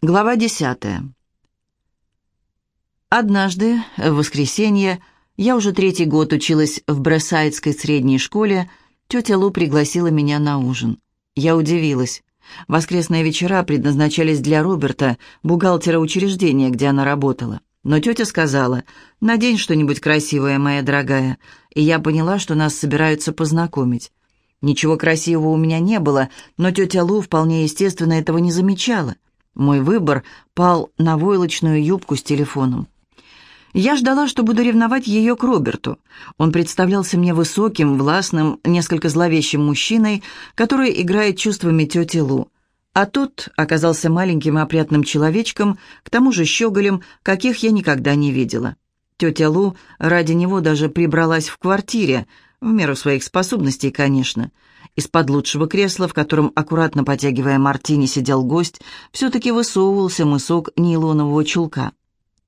Глава десятая. Однажды, в воскресенье, я уже третий год училась в Брессайдской средней школе, тетя Лу пригласила меня на ужин. Я удивилась. Воскресные вечера предназначались для Роберта, бухгалтера учреждения, где она работала. Но тетя сказала, «Надень что-нибудь красивое, моя дорогая», и я поняла, что нас собираются познакомить. Ничего красивого у меня не было, но тетя Лу вполне естественно этого не замечала. Мой выбор пал на войлочную юбку с телефоном. Я ждала, что буду ревновать ее к Роберту. Он представлялся мне высоким, властным, несколько зловещим мужчиной, который играет чувствами тети Лу. А тот оказался маленьким и опрятным человечком, к тому же щеголем, каких я никогда не видела. Тетя Лу ради него даже прибралась в квартире, в меру своих способностей, конечно – из-под лучшего кресла, в котором, аккуратно потягивая мартини, сидел гость, все-таки высовывался мысок нейлонового чулка.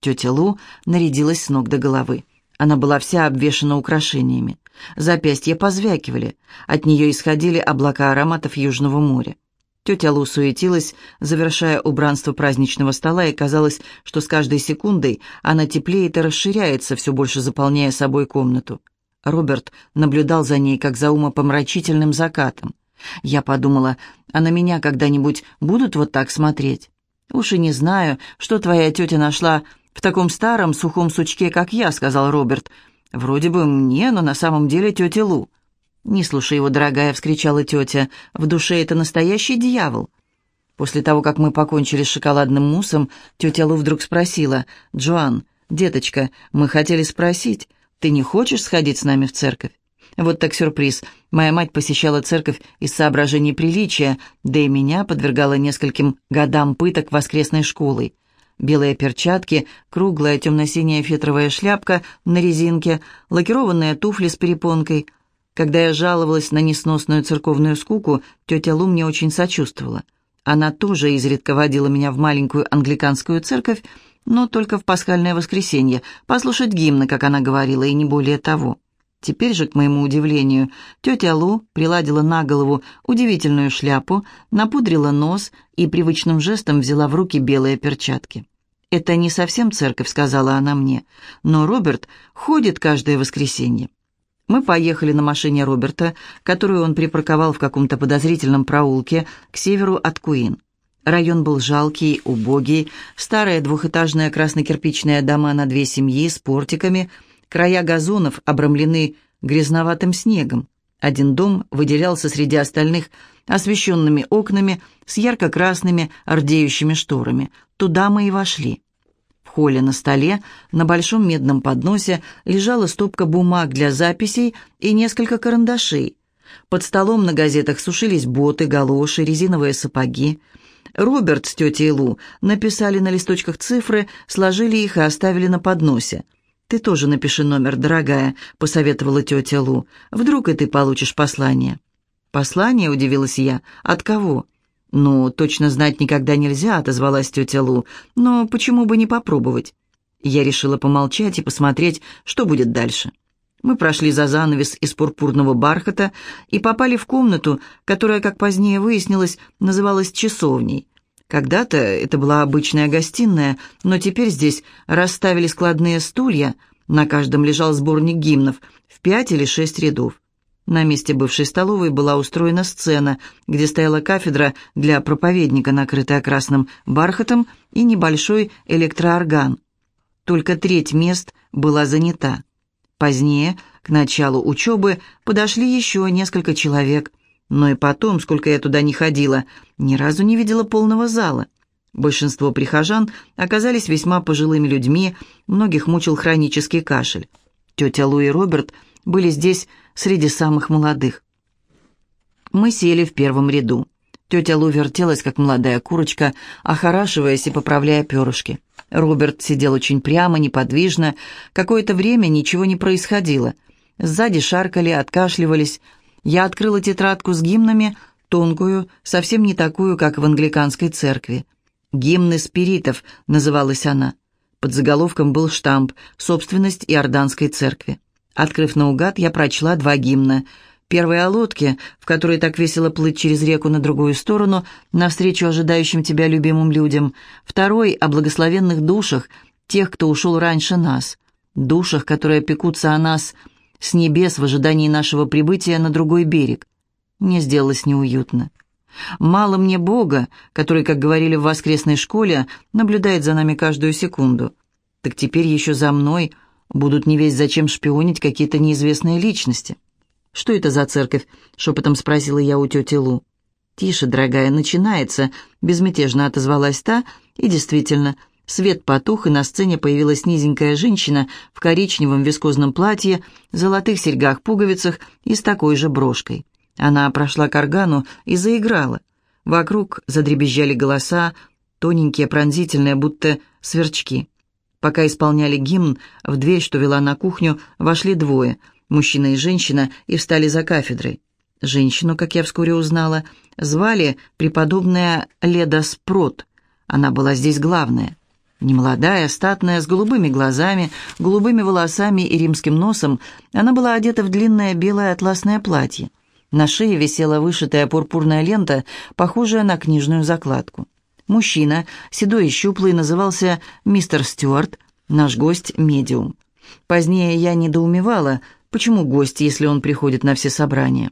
Тетя Лу нарядилась с ног до головы. Она была вся обвешана украшениями. Запястья позвякивали. От нее исходили облака ароматов Южного моря. Тетя Лу суетилась, завершая убранство праздничного стола, и казалось, что с каждой секундой она теплеет и расширяется, все больше заполняя собой комнату. Роберт наблюдал за ней, как за умопомрачительным закатом. Я подумала, а на меня когда-нибудь будут вот так смотреть? Уж и не знаю, что твоя тетя нашла в таком старом сухом сучке, как я, сказал Роберт. Вроде бы мне, но на самом деле тетя Лу. «Не слушай его, дорогая!» — вскричала тетя. «В душе это настоящий дьявол!» После того, как мы покончили с шоколадным муссом, тетя Лу вдруг спросила. «Джоан, деточка, мы хотели спросить, ты не хочешь сходить с нами в церковь? Вот так сюрприз. Моя мать посещала церковь из соображений приличия, да и меня подвергала нескольким годам пыток воскресной школой. Белые перчатки, круглая темно-синяя фетровая шляпка на резинке, лакированные туфли с перепонкой. Когда я жаловалась на несносную церковную скуку, тетя Лу мне очень сочувствовала. Она тоже изредка водила меня в маленькую англиканскую церковь, но только в пасхальное воскресенье, послушать гимны, как она говорила, и не более того. Теперь же, к моему удивлению, тетя Лу приладила на голову удивительную шляпу, напудрила нос и привычным жестом взяла в руки белые перчатки. «Это не совсем церковь», — сказала она мне, «но Роберт ходит каждое воскресенье». Мы поехали на машине Роберта, которую он припарковал в каком-то подозрительном проулке к северу от Куин. Район был жалкий, убогий, старые двухэтажные краснокирпичные дома на две семьи с портиками, края газонов обрамлены грязноватым снегом. Один дом выделялся среди остальных освещенными окнами с ярко-красными ордеющими шторами. Туда мы и вошли. В холле на столе на большом медном подносе лежала стопка бумаг для записей и несколько карандашей. Под столом на газетах сушились боты, галоши, резиновые сапоги. Роберт с тетей Лу написали на листочках цифры, сложили их и оставили на подносе. «Ты тоже напиши номер, дорогая», — посоветовала тетя Лу. «Вдруг и ты получишь послание». «Послание?» — удивилась я. «От кого?» «Ну, точно знать никогда нельзя», — отозвалась тетя Лу. «Но почему бы не попробовать?» Я решила помолчать и посмотреть, что будет дальше. Мы прошли за занавес из пурпурного бархата и попали в комнату, которая, как позднее выяснилось, называлась часовней. Когда-то это была обычная гостиная, но теперь здесь расставили складные стулья, на каждом лежал сборник гимнов в пять или шесть рядов. На месте бывшей столовой была устроена сцена, где стояла кафедра для проповедника, накрытая красным бархатом, и небольшой электроорган. Только треть мест была занята. Позднее, к началу учебы, подошли еще несколько человек. Но и потом, сколько я туда не ходила, ни разу не видела полного зала. Большинство прихожан оказались весьма пожилыми людьми, многих мучил хронический кашель. Тетя Лу и Роберт были здесь среди самых молодых. Мы сели в первом ряду. Тетя Лу вертелась, как молодая курочка, охорашиваясь и поправляя перышки. Роберт сидел очень прямо, неподвижно. Какое-то время ничего не происходило. Сзади шаркали, откашливались. Я открыла тетрадку с гимнами, тонкую, совсем не такую, как в англиканской церкви. «Гимны спиритов» называлась она. Под заголовком был штамп «Собственность Иорданской церкви». Открыв наугад, я прочла два гимна. Первый о лодке, в которой так весело плыть через реку на другую сторону, навстречу ожидающим тебя любимым людям. Второй о благословенных душах, тех, кто ушел раньше нас. Душах, которые пекутся о нас с небес в ожидании нашего прибытия на другой берег. Мне сделалось неуютно. Мало мне Бога, который, как говорили в воскресной школе, наблюдает за нами каждую секунду. Так теперь еще за мной будут не весь зачем шпионить какие-то неизвестные личности. «Что это за церковь?» — шепотом спросила я у тети Лу. «Тише, дорогая, начинается», — безмятежно отозвалась та, и действительно, свет потух, и на сцене появилась низенькая женщина в коричневом вискозном платье, золотых серьгах-пуговицах и с такой же брошкой. Она прошла к органу и заиграла. Вокруг задребезжали голоса, тоненькие, пронзительные, будто сверчки. Пока исполняли гимн, в дверь, что вела на кухню, вошли двое — мужчина и женщина, и встали за кафедрой. Женщину, как я вскоре узнала, звали преподобная Леда Спрот. Она была здесь главная. Немолодая, статная, с голубыми глазами, голубыми волосами и римским носом, она была одета в длинное белое атласное платье. На шее висела вышитая пурпурная лента, похожая на книжную закладку. Мужчина, седой и щуплый, назывался мистер Стюарт, наш гость – медиум. Позднее я недоумевала – Почему гость, если он приходит на все собрания?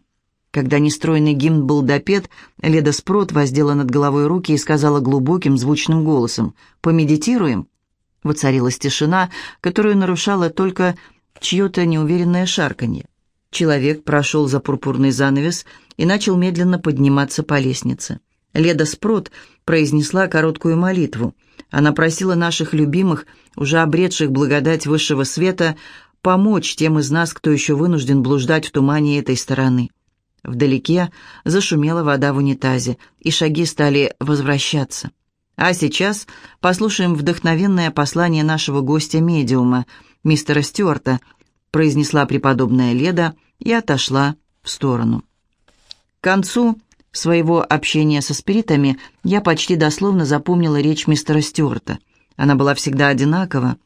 Когда нестройный гимн был допет, Леда Спрот воздела над головой руки и сказала глубоким, звучным голосом «Помедитируем?» Воцарилась тишина, которую нарушало только чье-то неуверенное шарканье. Человек прошел за пурпурный занавес и начал медленно подниматься по лестнице. Леда Спрот произнесла короткую молитву. Она просила наших любимых, уже обретших благодать высшего света, помочь тем из нас, кто еще вынужден блуждать в тумане этой стороны. Вдалеке зашумела вода в унитазе, и шаги стали возвращаться. А сейчас послушаем вдохновенное послание нашего гостя-медиума, мистера Стюарта, произнесла преподобная Леда и отошла в сторону. К концу своего общения со спиритами я почти дословно запомнила речь мистера Стюарта. Она была всегда одинакова,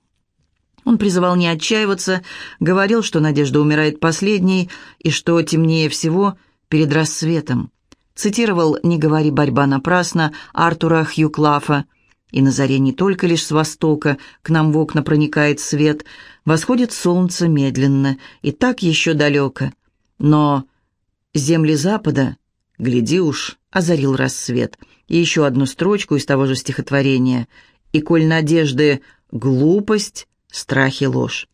он призывал не отчаиваться, говорил, что надежда умирает последней и что темнее всего перед рассветом. Цитировал «Не говори, борьба напрасна» Артура Хьюклафа. И на заре не только лишь с востока к нам в окна проникает свет, восходит солнце медленно и так еще далеко. Но земли запада, гляди уж, озарил рассвет. И еще одну строчку из того же стихотворения. «И коль надежды глупость, Страхи — ложь.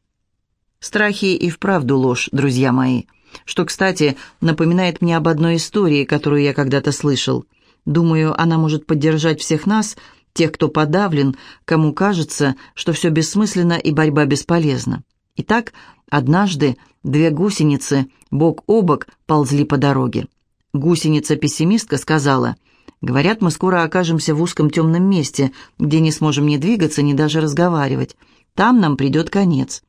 Страхи и вправду ложь, друзья мои. Что, кстати, напоминает мне об одной истории, которую я когда-то слышал. Думаю, она может поддержать всех нас, тех, кто подавлен, кому кажется, что все бессмысленно и борьба бесполезна. Итак, однажды две гусеницы бок о бок ползли по дороге. Гусеница-пессимистка сказала, «Говорят, мы скоро окажемся в узком темном месте, где не сможем ни двигаться, ни даже разговаривать. Там нам придет конец».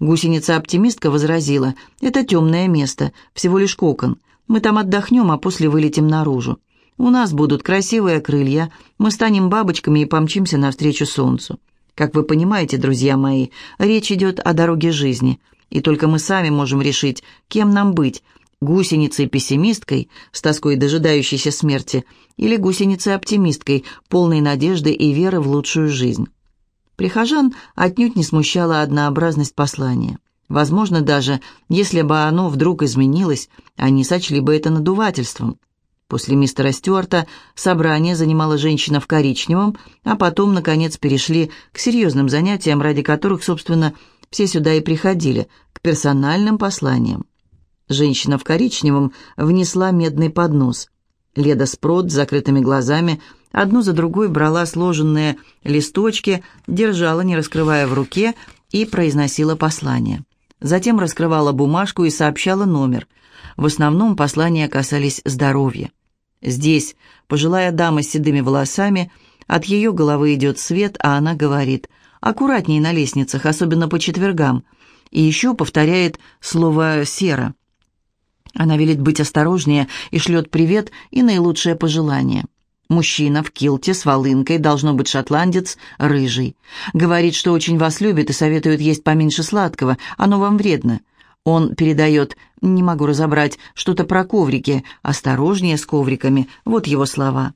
Гусеница-оптимистка возразила, «Это темное место, всего лишь кокон. Мы там отдохнем, а после вылетим наружу. У нас будут красивые крылья, мы станем бабочками и помчимся навстречу солнцу. Как вы понимаете, друзья мои, речь идет о дороге жизни, и только мы сами можем решить, кем нам быть, гусеницей-пессимисткой, с тоской дожидающейся смерти, или гусеницей-оптимисткой, полной надежды и веры в лучшую жизнь. Прихожан отнюдь не смущала однообразность послания. Возможно, даже если бы оно вдруг изменилось, они сочли бы это надувательством. После мистера Стюарта собрание занимала женщина в коричневом, а потом, наконец, перешли к серьезным занятиям, ради которых, собственно, все сюда и приходили, к персональным посланиям. Женщина в коричневом внесла медный поднос. Леда Спрот с закрытыми глазами одну за другой брала сложенные листочки, держала, не раскрывая в руке, и произносила послание. Затем раскрывала бумажку и сообщала номер. В основном послания касались здоровья. Здесь пожилая дама с седыми волосами, от ее головы идет свет, а она говорит «аккуратней на лестницах, особенно по четвергам», и еще повторяет слово «сера». Она велит быть осторожнее и шлет привет и наилучшее пожелание. Мужчина в килте с волынкой, должно быть шотландец, рыжий. Говорит, что очень вас любит и советует есть поменьше сладкого, оно вам вредно. Он передает, не могу разобрать, что-то про коврики, осторожнее с ковриками, вот его слова.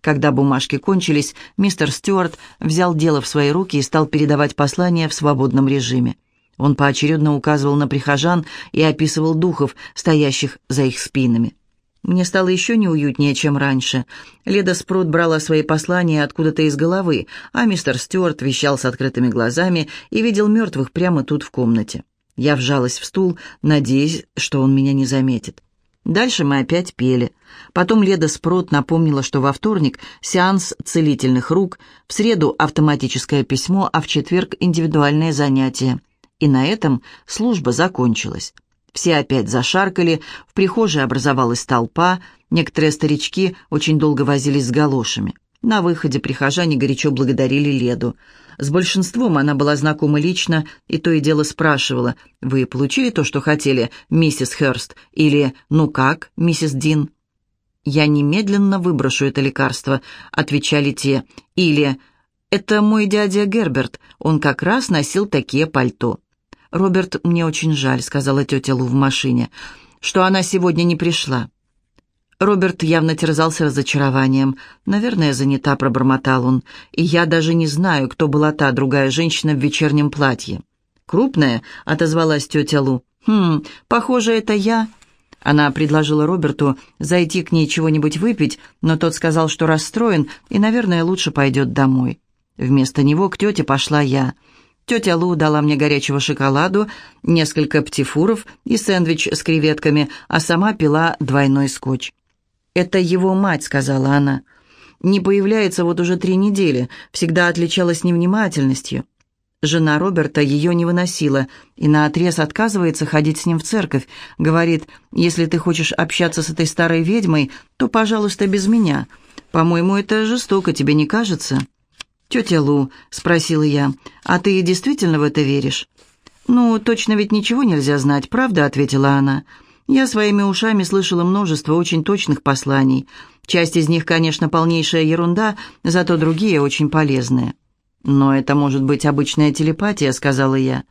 Когда бумажки кончились, мистер Стюарт взял дело в свои руки и стал передавать послание в свободном режиме. Он поочередно указывал на прихожан и описывал духов, стоящих за их спинами. Мне стало еще неуютнее, чем раньше. Леда Спрут брала свои послания откуда-то из головы, а мистер Стюарт вещал с открытыми глазами и видел мертвых прямо тут в комнате. Я вжалась в стул, надеясь, что он меня не заметит. Дальше мы опять пели. Потом Леда Спрот напомнила, что во вторник сеанс целительных рук, в среду автоматическое письмо, а в четверг индивидуальное занятие. И на этом служба закончилась. Все опять зашаркали, в прихожей образовалась толпа, некоторые старички очень долго возились с галошами. На выходе прихожане горячо благодарили Леду. С большинством она была знакома лично и то и дело спрашивала, «Вы получили то, что хотели, миссис Херст?» или «Ну как, миссис Дин?» «Я немедленно выброшу это лекарство», — отвечали те, или «Это мой дядя Герберт, он как раз носил такие пальто». «Роберт, мне очень жаль», — сказала тетя Лу в машине, «что она сегодня не пришла». Роберт явно терзался разочарованием. «Наверное, занята», — пробормотал он. «И я даже не знаю, кто была та другая женщина в вечернем платье». «Крупная?» — отозвалась тетя Лу. «Хм, похоже, это я». Она предложила Роберту зайти к ней чего-нибудь выпить, но тот сказал, что расстроен и, наверное, лучше пойдет домой. Вместо него к тете пошла я. Тетя Лу дала мне горячего шоколаду, несколько птифуров и сэндвич с креветками, а сама пила двойной скотч. «Это его мать», — сказала она. «Не появляется вот уже три недели, всегда отличалась невнимательностью». Жена Роберта ее не выносила и наотрез отказывается ходить с ним в церковь. Говорит, если ты хочешь общаться с этой старой ведьмой, то, пожалуйста, без меня. По-моему, это жестоко, тебе не кажется?» «Тетя Лу», — спросила я, — «а ты действительно в это веришь?» «Ну, точно ведь ничего нельзя знать, правда?» — ответила она. «Я своими ушами слышала множество очень точных посланий. Часть из них, конечно, полнейшая ерунда, зато другие очень полезные». «Но это может быть обычная телепатия», — сказала я.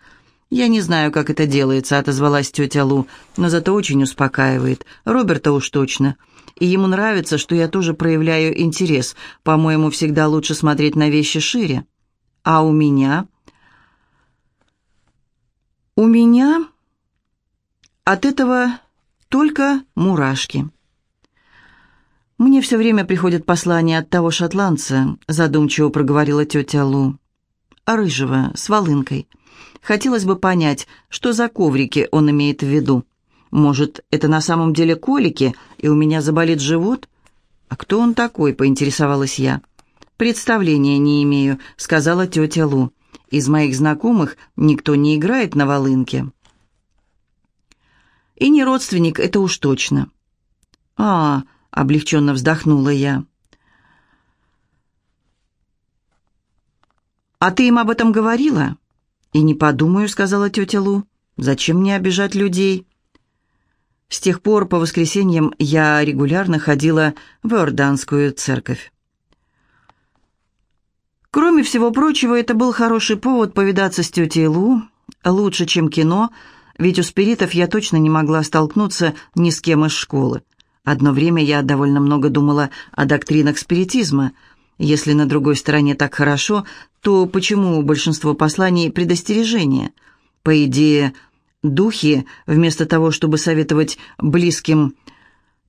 «Я не знаю, как это делается», — отозвалась тетя Лу, «но зато очень успокаивает. Роберта уж точно и ему нравится, что я тоже проявляю интерес. По-моему, всегда лучше смотреть на вещи шире. А у меня... У меня от этого только мурашки. «Мне все время приходят послания от того шотландца», задумчиво проговорила тетя Лу. «Рыжего, с волынкой. Хотелось бы понять, что за коврики он имеет в виду. Может, это на самом деле колики, и у меня заболит живот? А кто он такой, поинтересовалась я. Представления не имею, сказала тетя Лу. Из моих знакомых никто не играет на волынке. И не родственник, это уж точно. А, облегченно вздохнула я. «А ты им об этом говорила?» «И не подумаю», — сказала тетя Лу. «Зачем мне обижать людей?» С тех пор по воскресеньям я регулярно ходила в Иорданскую церковь. Кроме всего прочего, это был хороший повод повидаться с тетей Лу, лучше, чем кино, ведь у спиритов я точно не могла столкнуться ни с кем из школы. Одно время я довольно много думала о доктринах спиритизма. Если на другой стороне так хорошо, то почему большинство посланий предостережения? По идее, Духи, вместо того, чтобы советовать близким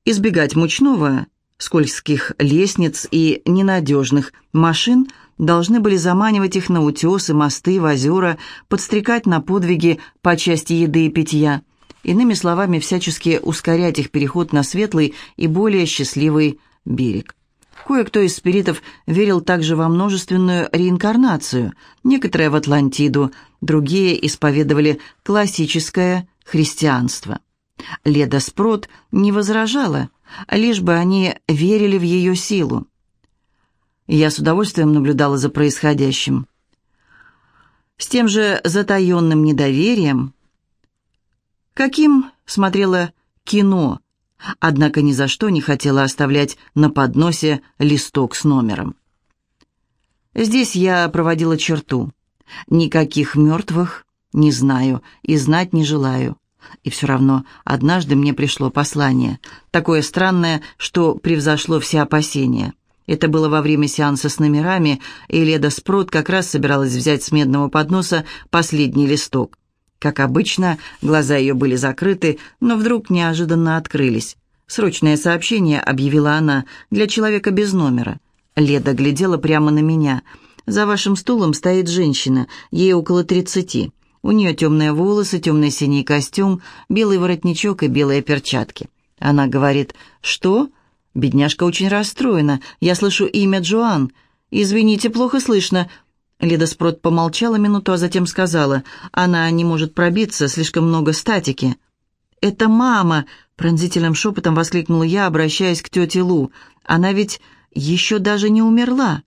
избегать мучного, скользких лестниц и ненадежных машин, должны были заманивать их на утесы, мосты, в озера, подстрекать на подвиги по части еды и питья. Иными словами, всячески ускорять их переход на светлый и более счастливый берег. Кое-кто из спиритов верил также во множественную реинкарнацию, некоторые в Атлантиду, другие исповедовали классическое христианство. Леда Спрот не возражала, лишь бы они верили в ее силу. Я с удовольствием наблюдала за происходящим. С тем же затаенным недоверием, каким смотрела кино однако ни за что не хотела оставлять на подносе листок с номером. Здесь я проводила черту. Никаких мертвых не знаю и знать не желаю. И все равно однажды мне пришло послание, такое странное, что превзошло все опасения. Это было во время сеанса с номерами, и Леда Спрот как раз собиралась взять с медного подноса последний листок. Как обычно, глаза ее были закрыты, но вдруг неожиданно открылись. «Срочное сообщение», — объявила она, — «для человека без номера». Леда глядела прямо на меня. «За вашим стулом стоит женщина, ей около тридцати. У нее темные волосы, темный синий костюм, белый воротничок и белые перчатки». Она говорит «Что?» Бедняжка очень расстроена. Я слышу имя Джоан. Извините, плохо слышно. Лида Спрот помолчала минуту, а затем сказала, она не может пробиться, слишком много статики. «Это мама!» — пронзительным шепотом воскликнула я, обращаясь к тете Лу. «Она ведь еще даже не умерла!»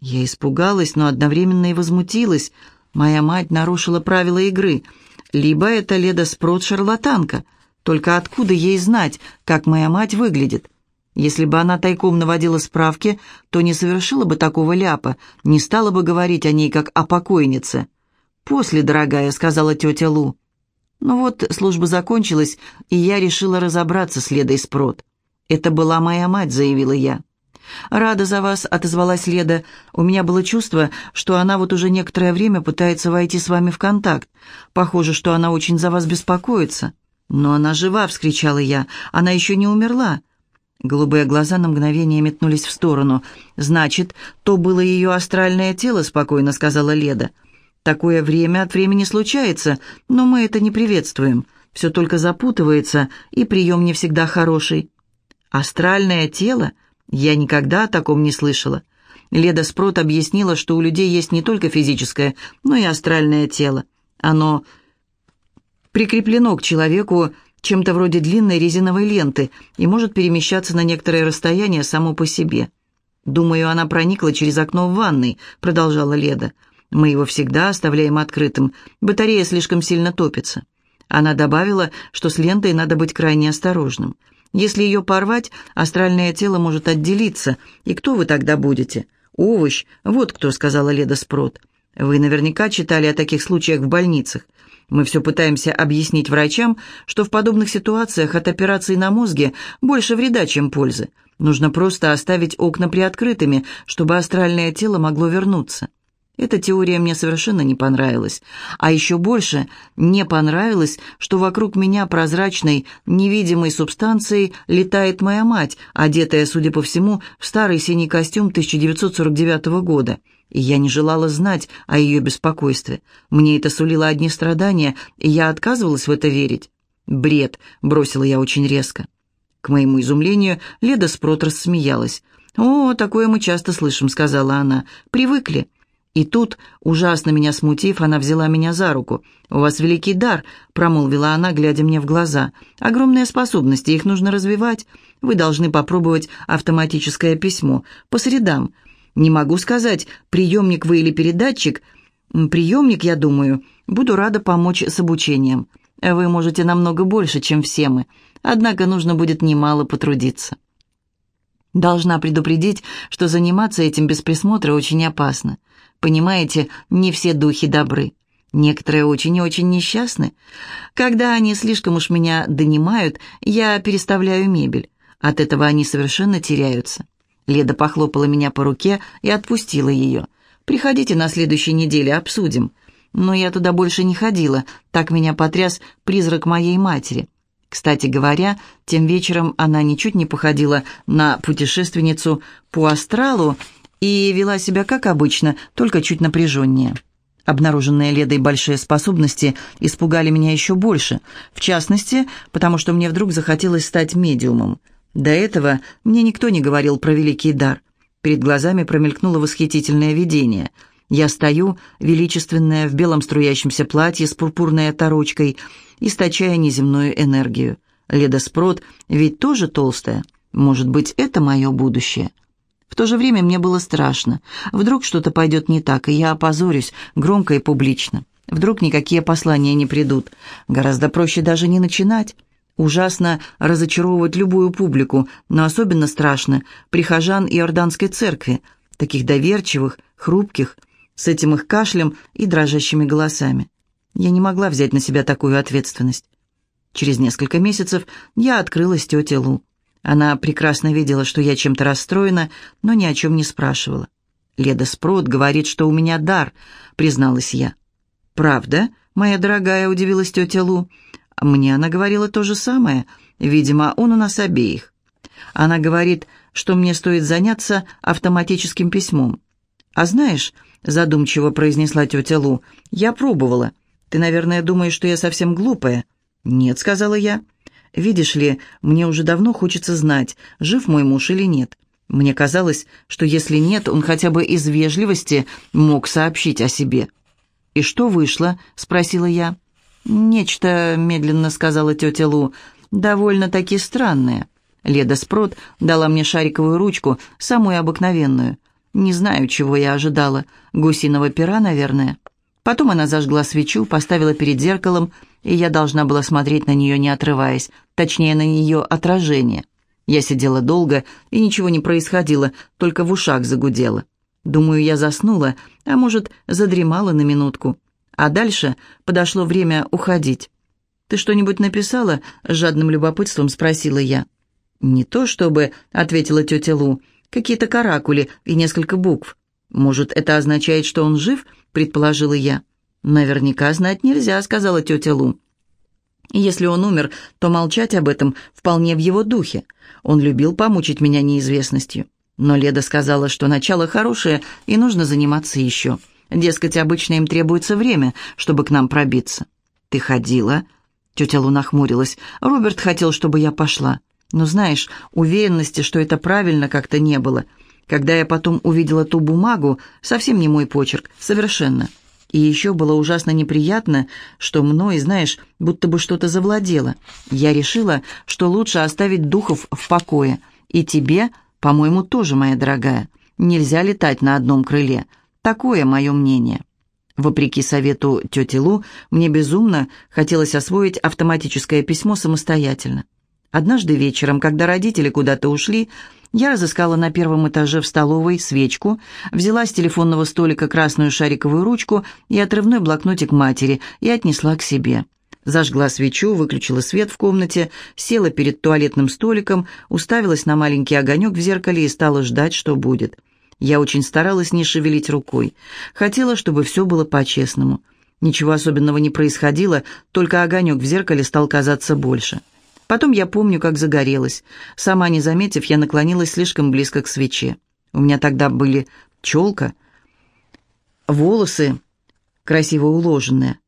Я испугалась, но одновременно и возмутилась. Моя мать нарушила правила игры. Либо это Леда Спрот шарлатанка. Только откуда ей знать, как моя мать выглядит? Если бы она тайком наводила справки, то не совершила бы такого ляпа, не стала бы говорить о ней как о покойнице. «После, дорогая», — сказала тетя Лу. Ну вот, служба закончилась, и я решила разобраться с Ледой Спрот. «Это была моя мать», — заявила я. «Рада за вас», — отозвалась Леда. «У меня было чувство, что она вот уже некоторое время пытается войти с вами в контакт. Похоже, что она очень за вас беспокоится». «Но она жива», — вскричала я. «Она еще не умерла». Голубые глаза на мгновение метнулись в сторону. «Значит, то было ее астральное тело», — спокойно сказала Леда. «Такое время от времени случается, но мы это не приветствуем. Все только запутывается, и прием не всегда хороший». «Астральное тело? Я никогда о таком не слышала». Леда Спрот объяснила, что у людей есть не только физическое, но и астральное тело. Оно прикреплено к человеку чем-то вроде длинной резиновой ленты и может перемещаться на некоторое расстояние само по себе. «Думаю, она проникла через окно в ванной», — продолжала Леда. «Мы его всегда оставляем открытым. Батарея слишком сильно топится». Она добавила, что с лентой надо быть крайне осторожным. Если ее порвать, астральное тело может отделиться. И кто вы тогда будете? Овощ. Вот кто, сказала Леда Спрот. Вы наверняка читали о таких случаях в больницах. Мы все пытаемся объяснить врачам, что в подобных ситуациях от операции на мозге больше вреда, чем пользы. Нужно просто оставить окна приоткрытыми, чтобы астральное тело могло вернуться. Эта теория мне совершенно не понравилась. А еще больше не понравилось, что вокруг меня прозрачной, невидимой субстанцией летает моя мать, одетая, судя по всему, в старый синий костюм 1949 года и я не желала знать о ее беспокойстве. Мне это сулило одни страдания, и я отказывалась в это верить. «Бред», — бросила я очень резко. К моему изумлению, Леда Спрот рассмеялась. «О, такое мы часто слышим», — сказала она. «Привыкли». И тут, ужасно меня смутив, она взяла меня за руку. «У вас великий дар», — промолвила она, глядя мне в глаза. «Огромные способности, их нужно развивать. Вы должны попробовать автоматическое письмо. По средам. Не могу сказать, приемник вы или передатчик. Приемник, я думаю. Буду рада помочь с обучением. Вы можете намного больше, чем все мы. Однако нужно будет немало потрудиться. Должна предупредить, что заниматься этим без присмотра очень опасно. Понимаете, не все духи добры. Некоторые очень и очень несчастны. Когда они слишком уж меня донимают, я переставляю мебель. От этого они совершенно теряются. Леда похлопала меня по руке и отпустила ее. «Приходите на следующей неделе, обсудим». Но я туда больше не ходила, так меня потряс призрак моей матери. Кстати говоря, тем вечером она ничуть не походила на путешественницу по астралу и вела себя как обычно, только чуть напряженнее. Обнаруженные Ледой большие способности испугали меня еще больше, в частности, потому что мне вдруг захотелось стать медиумом. До этого мне никто не говорил про великий дар. Перед глазами промелькнуло восхитительное видение. Я стою, величественная, в белом струящемся платье с пурпурной оторочкой, источая неземную энергию. Леда ведь тоже толстая. Может быть, это мое будущее. В то же время мне было страшно. Вдруг что-то пойдет не так, и я опозорюсь, громко и публично. Вдруг никакие послания не придут. Гораздо проще даже не начинать. Ужасно разочаровывать любую публику, но особенно страшно прихожан Иорданской церкви, таких доверчивых, хрупких, с этим их кашлем и дрожащими голосами. Я не могла взять на себя такую ответственность. Через несколько месяцев я открылась тете Лу. Она прекрасно видела, что я чем-то расстроена, но ни о чем не спрашивала. «Леда Спрот говорит, что у меня дар», — призналась я. «Правда?» — моя дорогая, — удивилась тетя Лу. «Мне она говорила то же самое. Видимо, он у нас обеих. Она говорит, что мне стоит заняться автоматическим письмом. А знаешь, — задумчиво произнесла тетя Лу, — я пробовала. Ты, наверное, думаешь, что я совсем глупая?» «Нет», — сказала я. «Видишь ли, мне уже давно хочется знать, жив мой муж или нет. Мне казалось, что если нет, он хотя бы из вежливости мог сообщить о себе». «И что вышло?» — спросила я. «Нечто», — медленно сказала тетя Лу, — «довольно-таки странное. Леда Спрот дала мне шариковую ручку, самую обыкновенную. Не знаю, чего я ожидала. Гусиного пера, наверное. Потом она зажгла свечу, поставила перед зеркалом, и я должна была смотреть на нее, не отрываясь, точнее, на нее отражение. Я сидела долго, и ничего не происходило, только в ушах загудело. Думаю, я заснула, а может, задремала на минутку. А дальше подошло время уходить. «Ты что-нибудь написала?» — с жадным любопытством спросила я. «Не то чтобы», — ответила тетя Лу, — «какие-то каракули и несколько букв. Может, это означает, что он жив?» — предположила я. «Наверняка знать нельзя», — сказала тетя Лу. «Если он умер, то молчать об этом вполне в его духе. Он любил помучить меня неизвестностью. Но Леда сказала, что начало хорошее, и нужно заниматься еще. Дескать, обычно им требуется время, чтобы к нам пробиться. «Ты ходила?» Тетя Лу нахмурилась. «Роберт хотел, чтобы я пошла. Но знаешь, уверенности, что это правильно, как-то не было. Когда я потом увидела ту бумагу, совсем не мой почерк, совершенно. И еще было ужасно неприятно, что мной, знаешь, будто бы что-то завладело. Я решила, что лучше оставить духов в покое. И тебе, по-моему, тоже, моя дорогая. Нельзя летать на одном крыле. Такое мое мнение. Вопреки совету тети Лу, мне безумно хотелось освоить автоматическое письмо самостоятельно. Однажды вечером, когда родители куда-то ушли, я разыскала на первом этаже в столовой свечку, взяла с телефонного столика красную шариковую ручку и отрывной блокнотик матери и отнесла к себе. Зажгла свечу, выключила свет в комнате, села перед туалетным столиком, уставилась на маленький огонек в зеркале и стала ждать, что будет. Я очень старалась не шевелить рукой. Хотела, чтобы все было по-честному. Ничего особенного не происходило, только огонек в зеркале стал казаться больше. Потом я помню, как загорелась. Сама не заметив, я наклонилась слишком близко к свече. У меня тогда были челка, волосы красиво уложенные.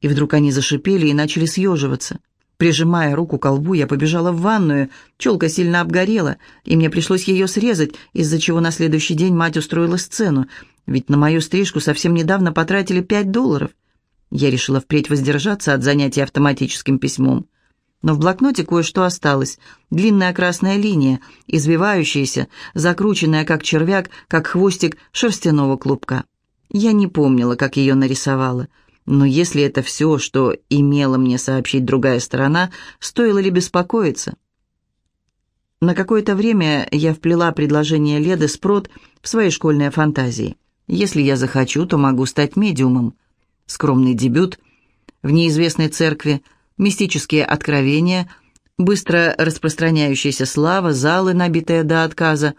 И вдруг они зашипели и начали съеживаться. Прижимая руку к колбу, я побежала в ванную. Челка сильно обгорела, и мне пришлось ее срезать, из-за чего на следующий день мать устроила сцену. Ведь на мою стрижку совсем недавно потратили пять долларов. Я решила впредь воздержаться от занятий автоматическим письмом но в блокноте кое-что осталось. Длинная красная линия, извивающаяся, закрученная как червяк, как хвостик шерстяного клубка. Я не помнила, как ее нарисовала. Но если это все, что имела мне сообщить другая сторона, стоило ли беспокоиться? На какое-то время я вплела предложение Леды Спрот в свои школьные фантазии. Если я захочу, то могу стать медиумом. Скромный дебют в неизвестной церкви – мистические откровения, быстро распространяющаяся слава, залы, набитые до отказа,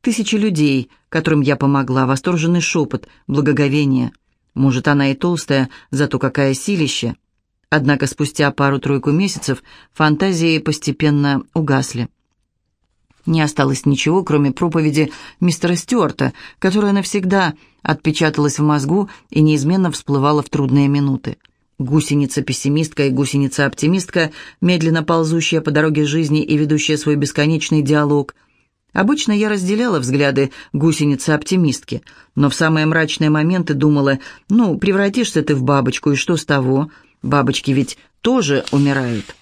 тысячи людей, которым я помогла, восторженный шепот, благоговение. Может, она и толстая, зато какая силища. Однако спустя пару-тройку месяцев фантазии постепенно угасли. Не осталось ничего, кроме проповеди мистера Стюарта, которая навсегда отпечаталась в мозгу и неизменно всплывала в трудные минуты. Гусеница-пессимистка и гусеница-оптимистка, медленно ползущая по дороге жизни и ведущая свой бесконечный диалог. Обычно я разделяла взгляды гусеницы-оптимистки, но в самые мрачные моменты думала, ну, превратишься ты в бабочку, и что с того? Бабочки ведь тоже умирают.